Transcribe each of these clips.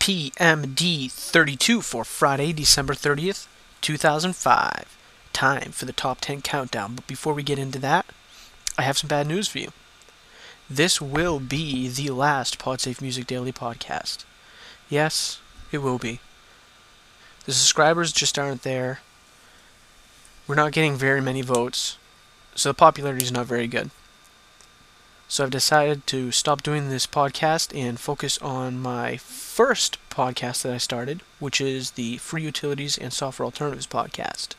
PMD 32 for Friday, December 30th, 2005. Time for the top 10 countdown. But before we get into that, I have some bad news for you. This will be the last PodSafe Music Daily podcast. Yes, it will be. The subscribers just aren't there. We're not getting very many votes, so the popularity is not very good. So I've decided to stop doing this podcast and focus on my first podcast that I started, which is the Free Utilities and Software Alternatives podcast.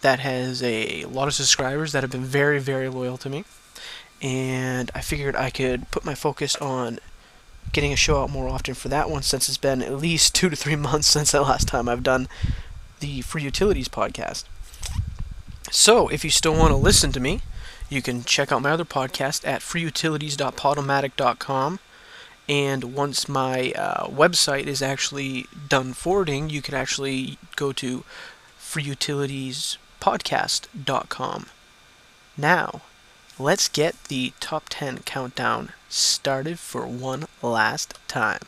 That has a lot of subscribers that have been very, very loyal to me. And I figured I could put my focus on getting a show out more often for that one since it's been at least two to three months since the last time I've done the Free Utilities podcast. So, if you still want to listen to me, you can check out my other podcast at freeutilities.podomatic.com. And once my uh, website is actually done forwarding, you can actually go to freeutilitiespodcast.com. Now, let's get the top 10 countdown started for one last time.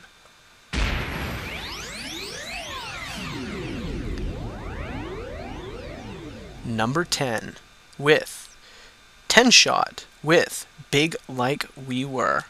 Number 10 with 10 Shot with Big Like We Were.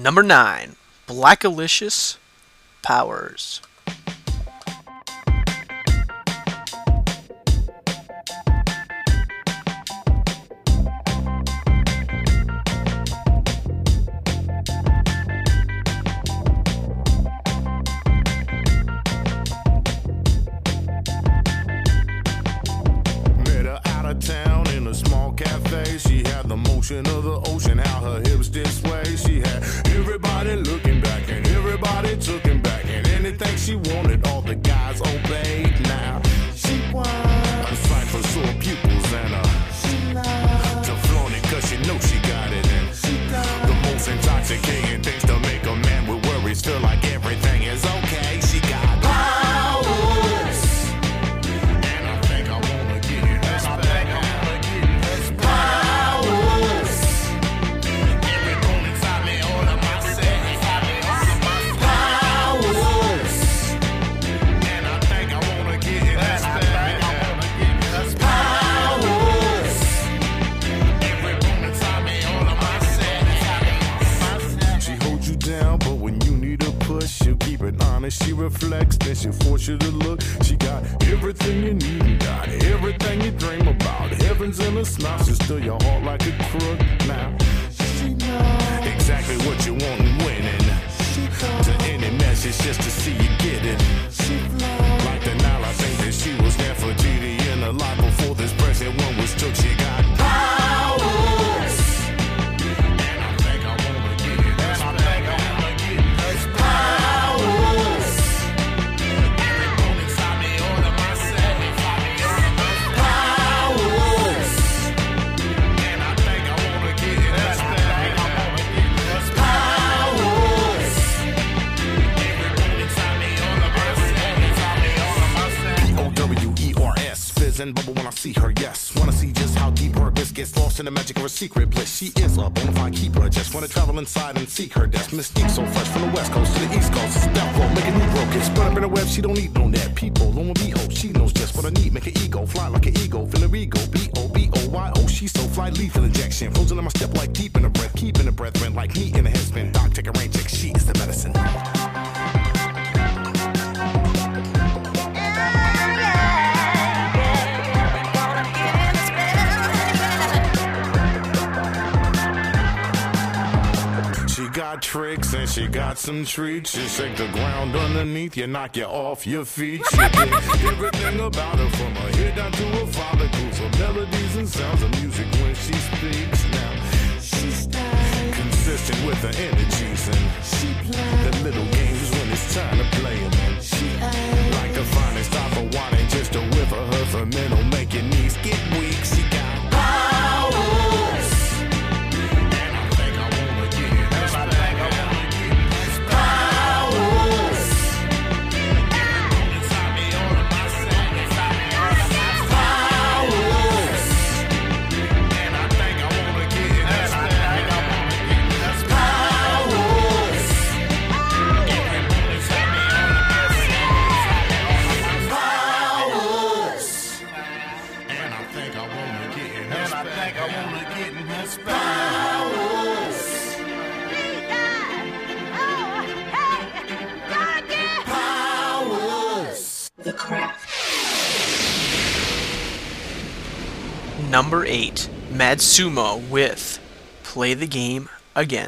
Number 9 Blackalicious Powers. Still like a crook. Now exactly what you want and winning. To any message just to see you get it. And bubble when I see her, yes. Wanna see just how deep her abyss gets lost in the magic of her secret bliss. She is a bona fide keeper. Just wanna travel inside and seek her death. Mystique so fresh from the west coast to the east coast. About roll, make a new broke. It's spread up in the web, she don't need no net. People, on be hope. She knows just what I need. Make an ego, fly like an ego. Finna ego, B-O-B-O-Y-O. She's so fly, lethal injection. Frozen in my step like deep in the breath. Keeping the breath, rent like me in a headspin. Doc, take a rain check. She is the medicine. Got tricks and she got some treats. She shake the ground underneath you, knock you off your feet. She did everything about her from her head down to her follicles. Her melodies and sounds of music when she speaks. 8, Mad Sumo with Play the Game Again.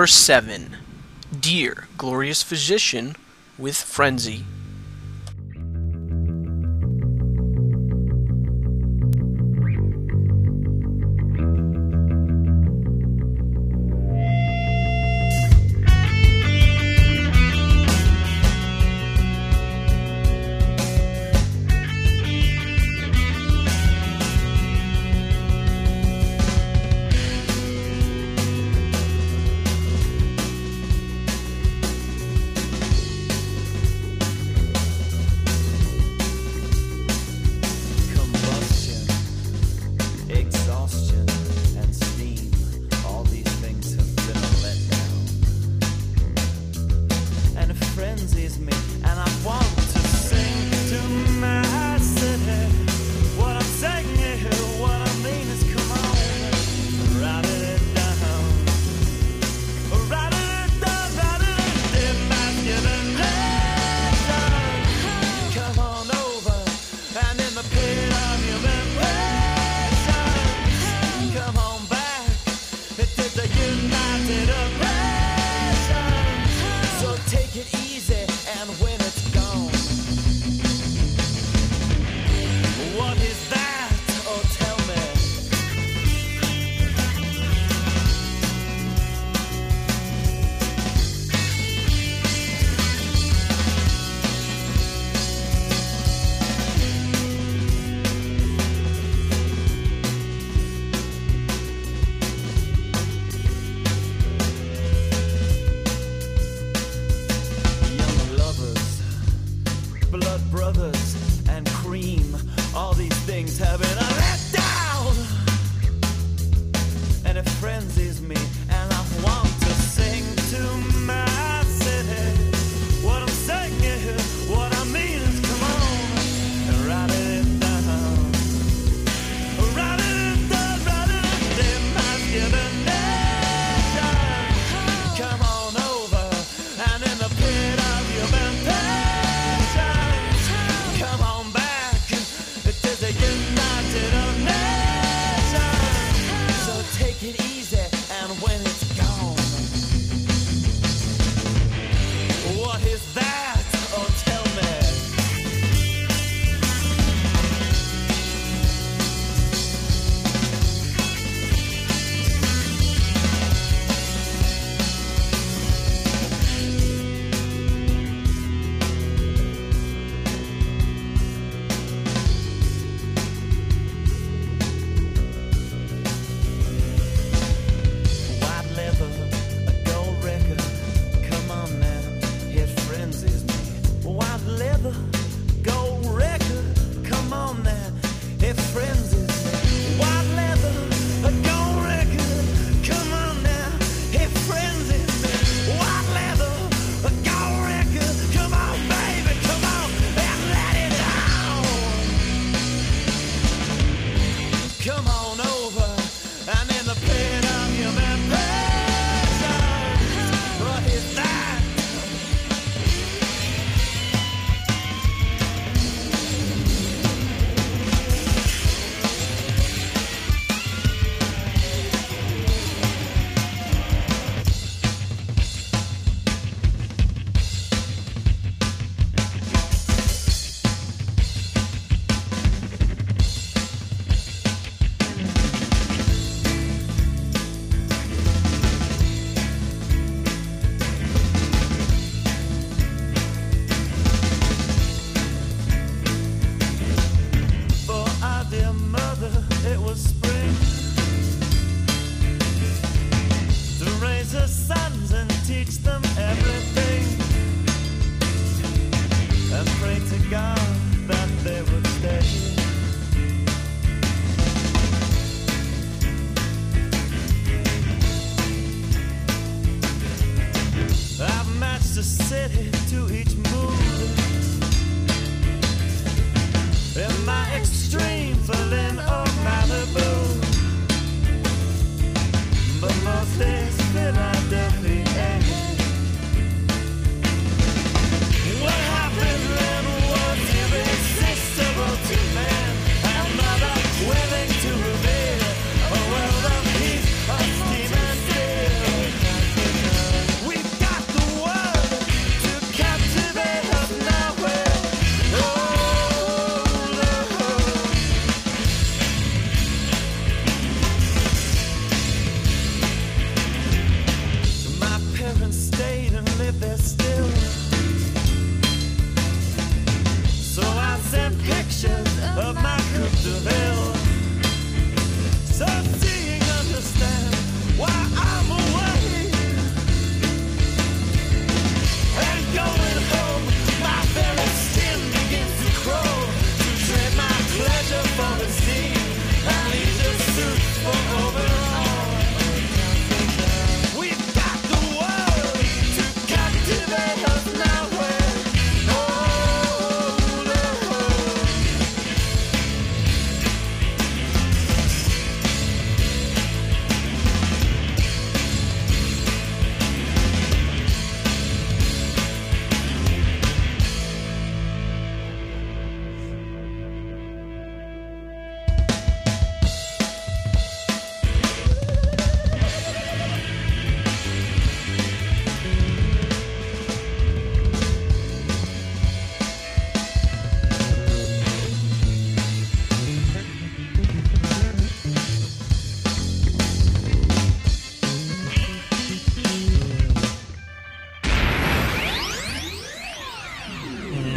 Number 7. Dear Glorious Physician with Frenzy brothers and cream. All these things have been a letdown. And it frenzies me, and I want.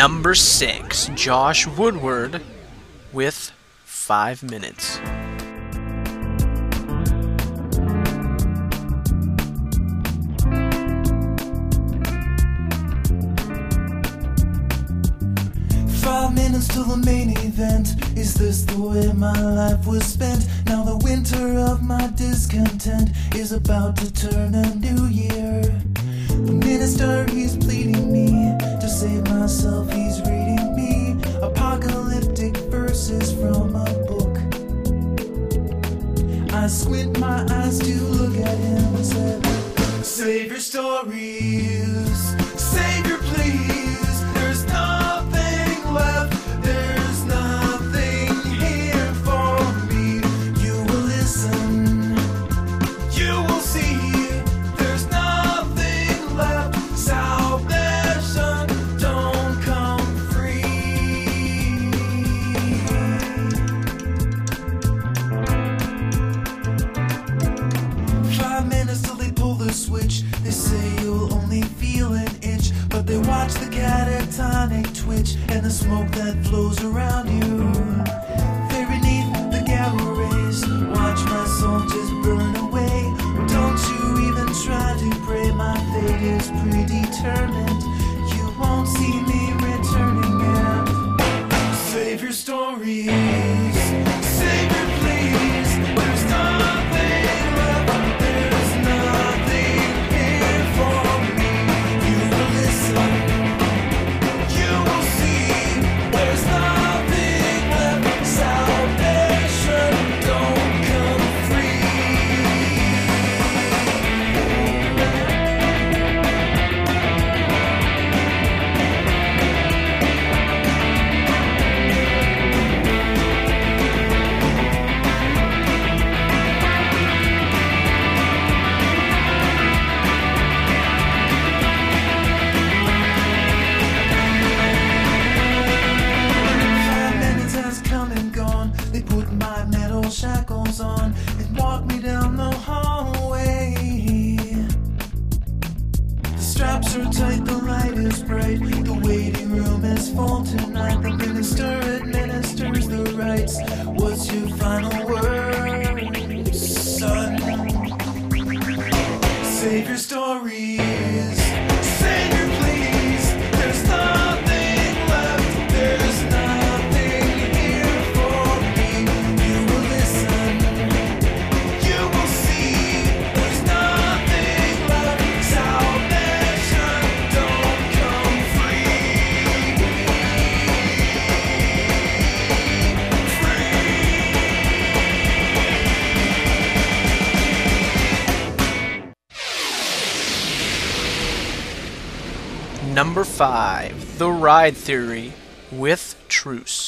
number six, Josh Woodward with five minutes. Five minutes till the main event. Is this the way my life was spent? Now the winter of my discontent is about to turn a new year. The minister, he's squint my eyes too. Turn me. 5 The Ride Theory with Truce.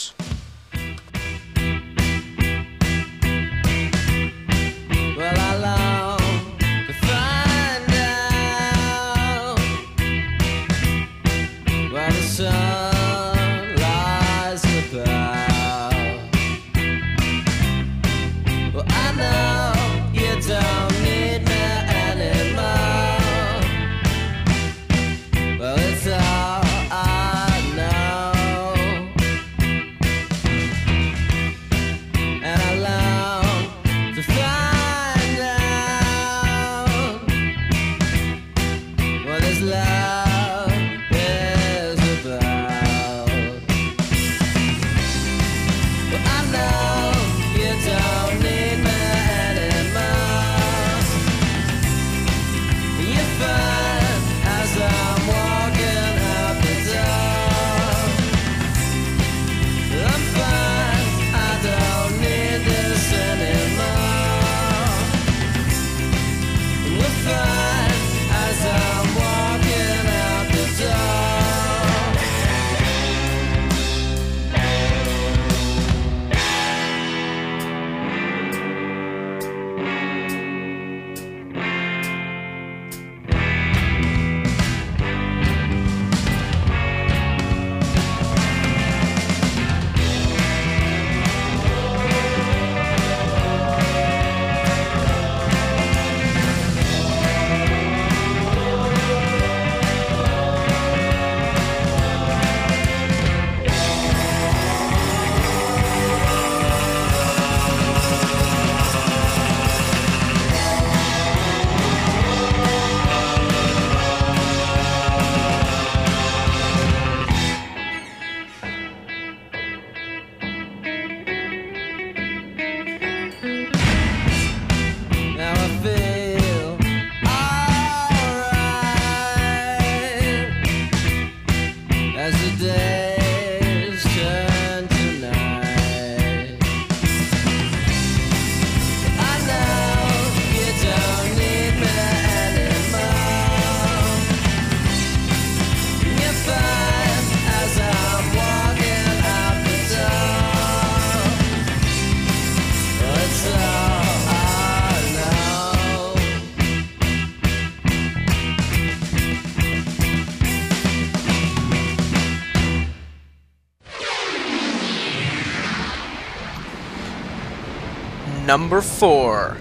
Number four,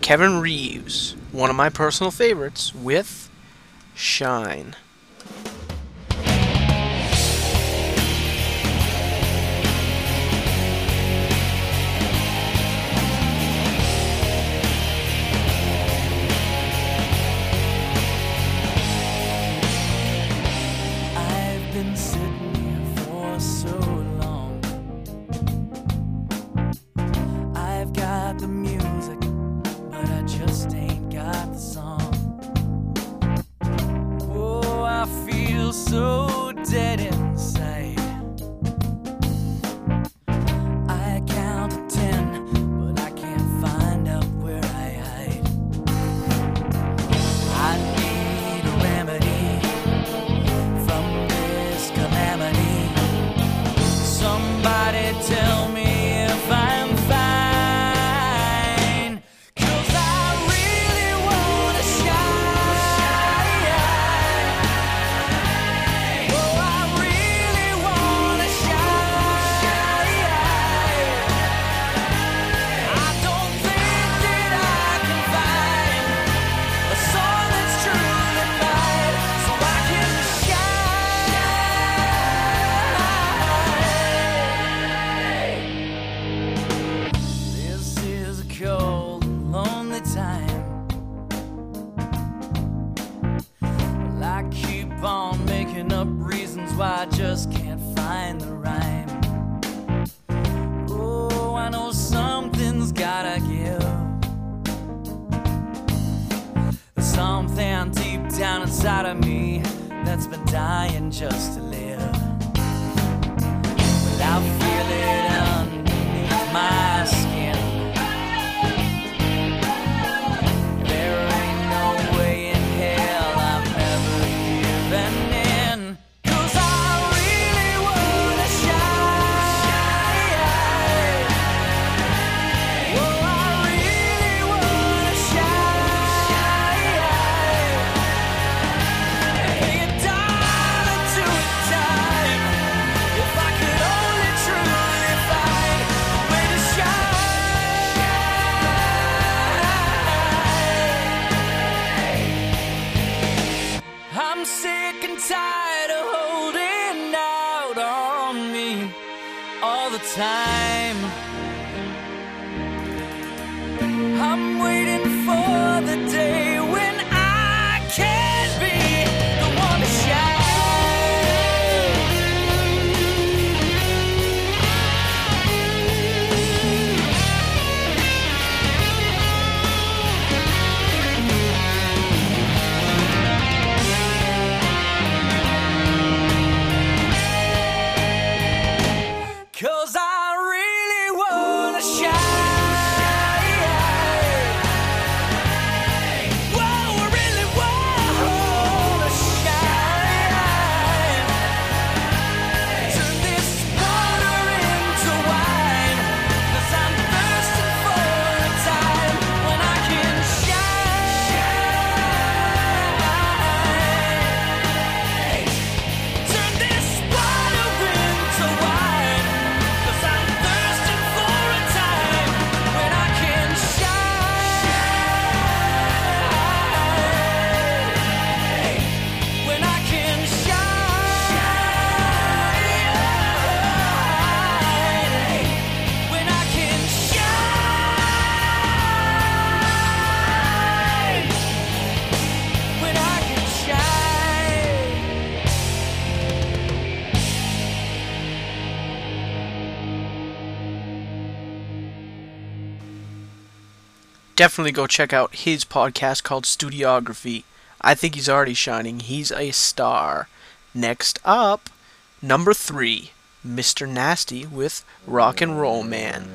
Kevin Reeves, one of my personal favorites, with Shine. Waiting. definitely go check out his podcast called Studiography. I think he's already shining. He's a star. Next up, number three, Mr. Nasty with Rock and Roll Man.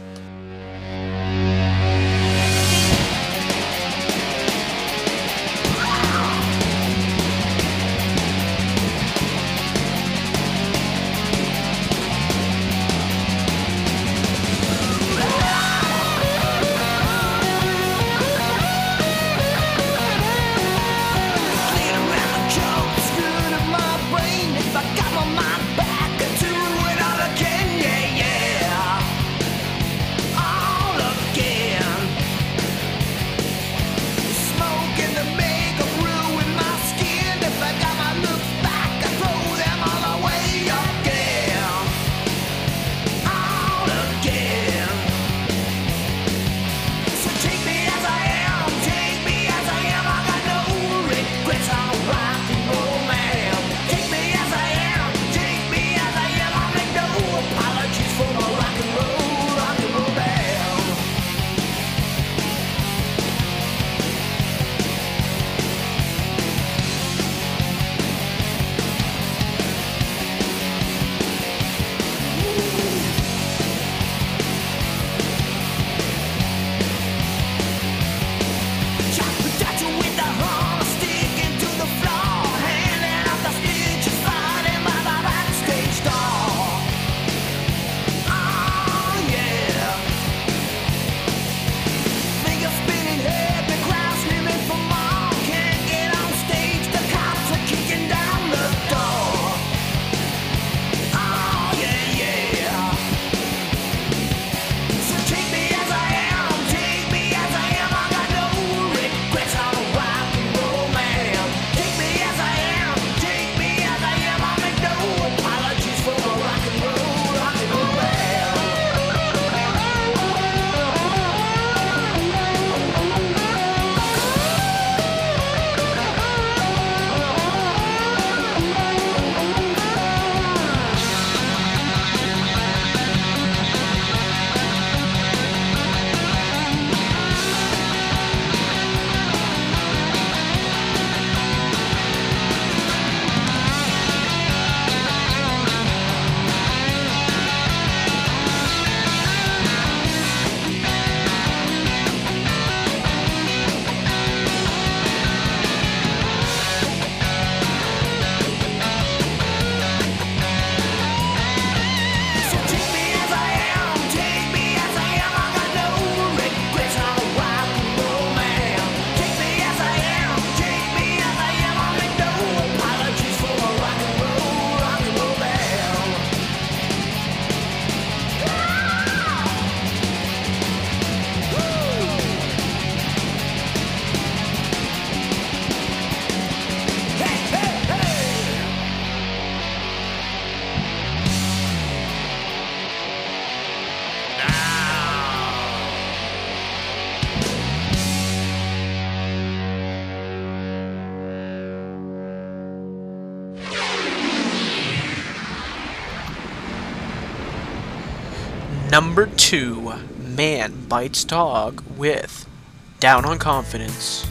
Number two, man bites dog with down on confidence.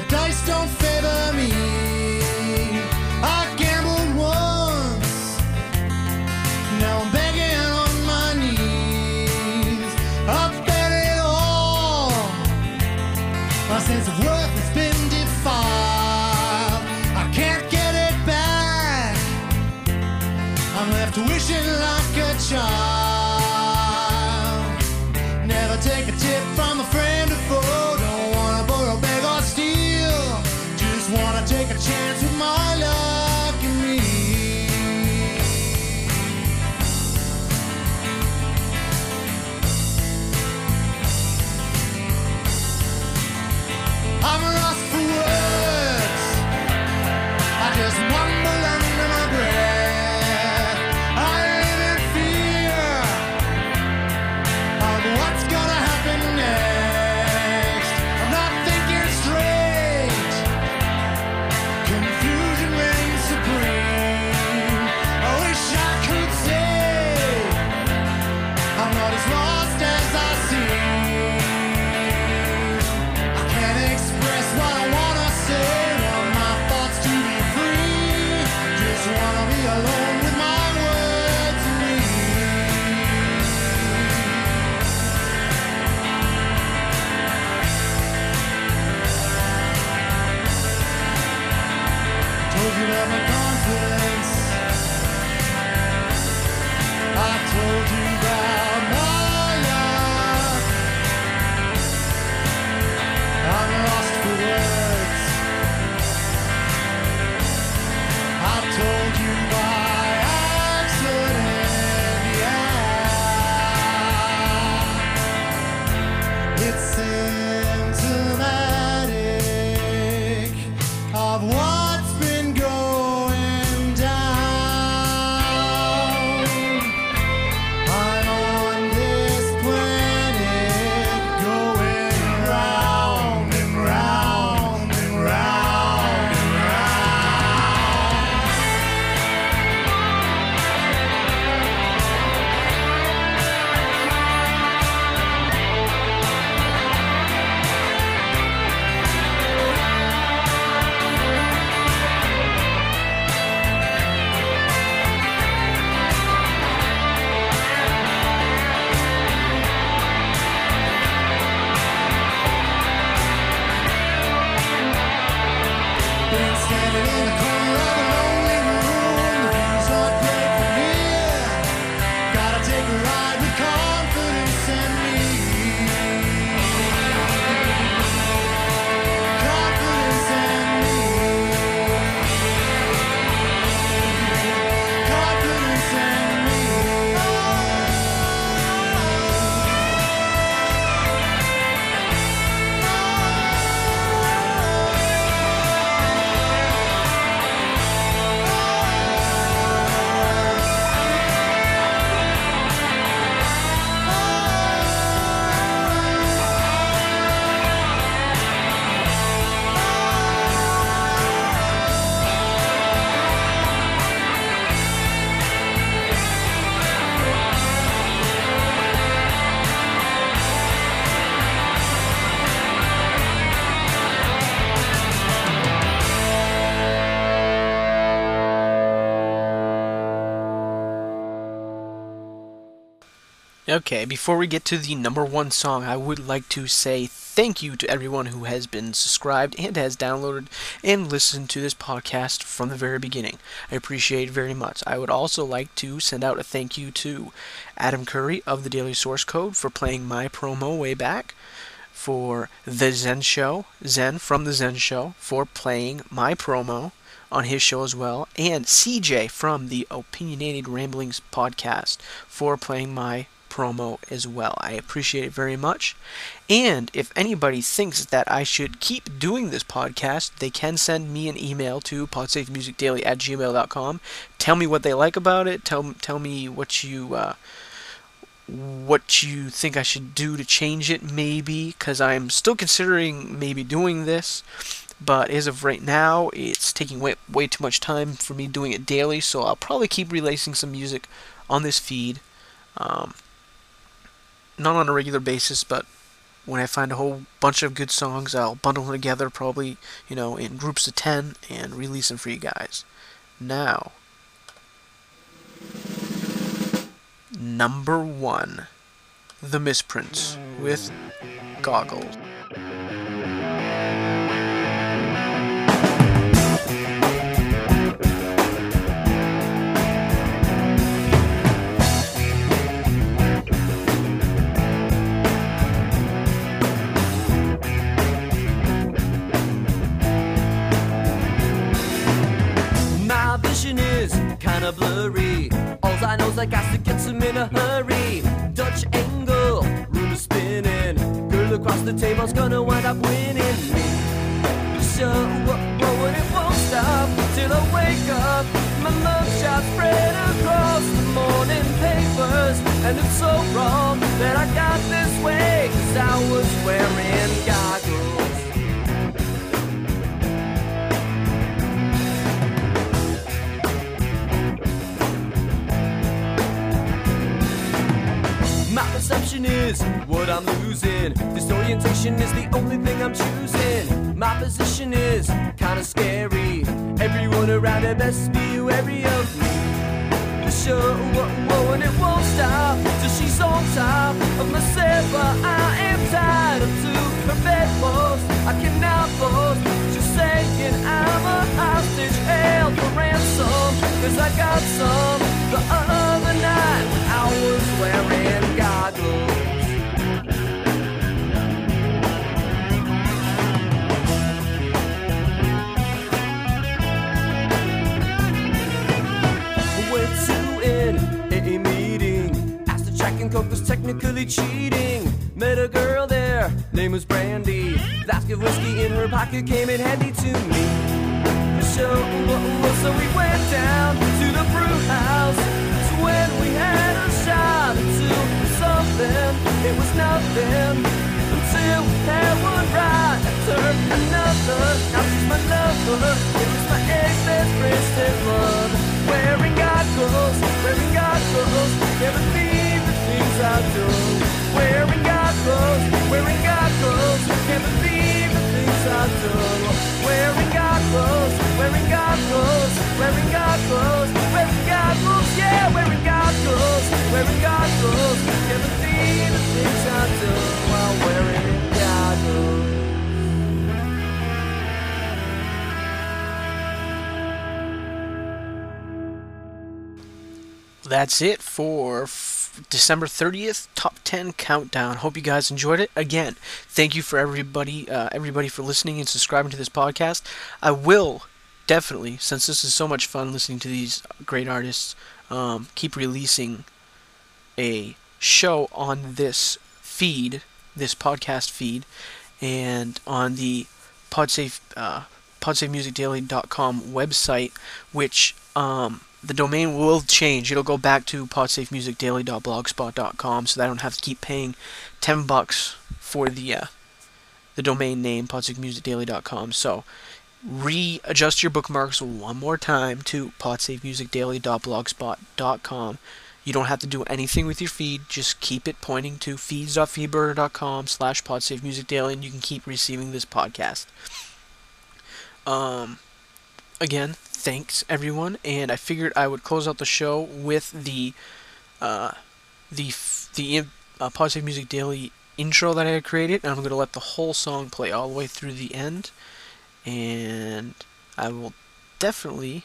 the dice don't fail. Okay, before we get to the number one song, I would like to say thank you to everyone who has been subscribed and has downloaded and listened to this podcast from the very beginning. I appreciate it very much. I would also like to send out a thank you to Adam Curry of the Daily Source Code for playing my promo way back, for The Zen Show, Zen from The Zen Show, for playing my promo on his show as well, and CJ from the Opinionated Ramblings podcast for playing my promo as well. I appreciate it very much. And if anybody thinks that I should keep doing this podcast, they can send me an email to podsafemusicdaily at gmail.com. Tell me what they like about it. Tell, tell me what you. Uh, what you think I should do to change it, maybe, because I'm still considering maybe doing this. But as of right now, it's taking way, way too much time for me doing it daily, so I'll probably keep releasing some music on this feed. Um, not on a regular basis, but when I find a whole bunch of good songs, I'll bundle them together, probably, you know, in groups of 10, and release them for you guys. Now, number one The Misprints with Goggles. Is kinda blurry. All I know is I got to get some in a hurry. Dutch angle, room is spinning. Girl across the table's gonna wind up winning me. Oh, oh, it won't stop till I wake up. My love shot spread across the morning papers. And it's so wrong that I got this way. Cause I was wearing goggles. Perception is what I'm losing. This orientation is the only thing I'm choosing. My position is kinda scary. Everyone around it best be wary of me. The show, whoa, whoa, and it won't stop till she's on top of myself. But I am tied up to her bedpost. I cannot boast. She's saying I'm a hostage held for ransom. Cause I got some the other night I was wearing was technically cheating. Met a girl there, name was Brandy. Flask of whiskey in her pocket came in handy to me. So, so we went down to the brew house. It's when we had a shot or two of something. It was nothing That's it for f- December 30th top 10 countdown. Hope you guys enjoyed it. Again, thank you for everybody uh, everybody for listening and subscribing to this podcast. I will definitely, since this is so much fun listening to these great artists, um, keep releasing a show on this feed, this podcast feed, and on the Podsafe uh, PodsafeMusicDaily.com website, which um, the domain will change. It'll go back to PodSafeMusicDaily.blogspot.com, so that I don't have to keep paying ten bucks for the uh, the domain name PodSafeMusicDaily.com. So readjust your bookmarks one more time to PodSafeMusicDaily.blogspot.com. You don't have to do anything with your feed. Just keep it pointing to feeds.feedburner.com slash podsafemusicdaily, and you can keep receiving this podcast. Um, again, thanks everyone, and I figured I would close out the show with the uh, the the uh, Podsafe Music Daily intro that I had created, and I'm going to let the whole song play all the way through the end, and I will definitely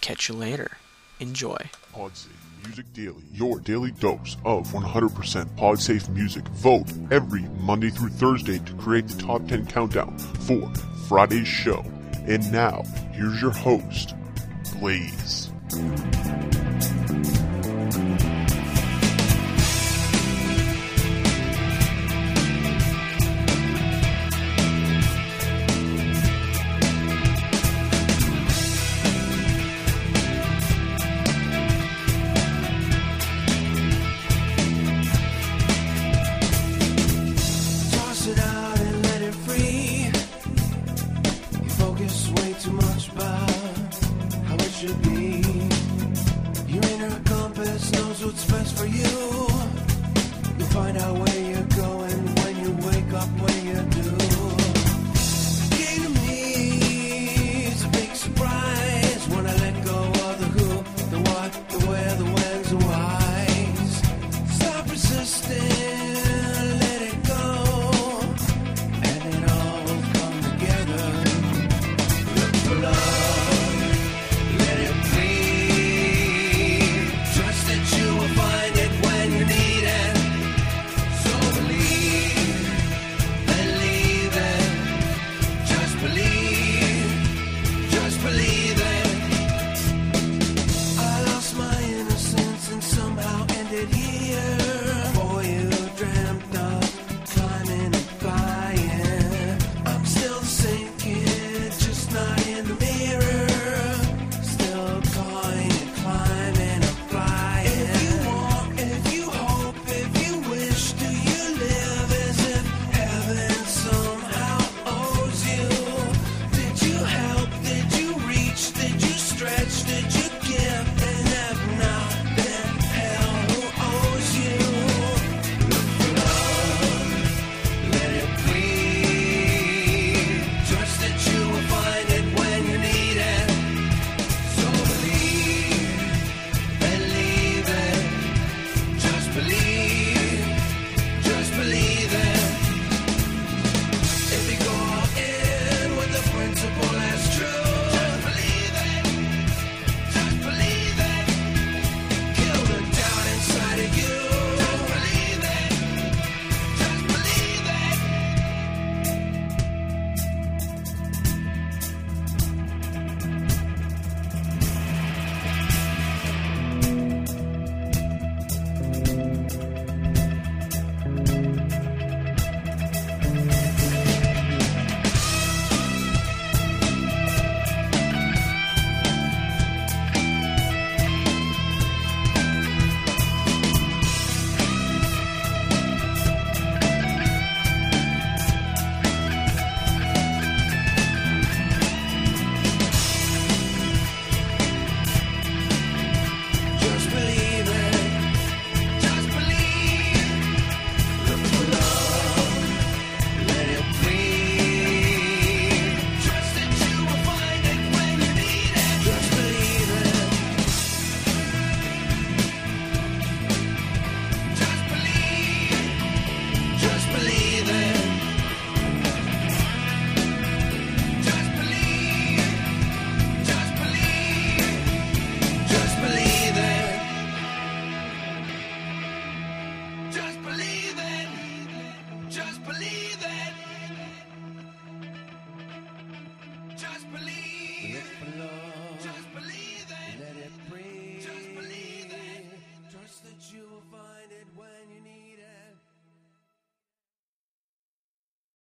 catch you later. Enjoy. Podsafe Music Daily, your daily dose of 100% Podsafe music. Vote every Monday through Thursday to create the top 10 countdown for Friday's show. And now, here's your host, Blaze.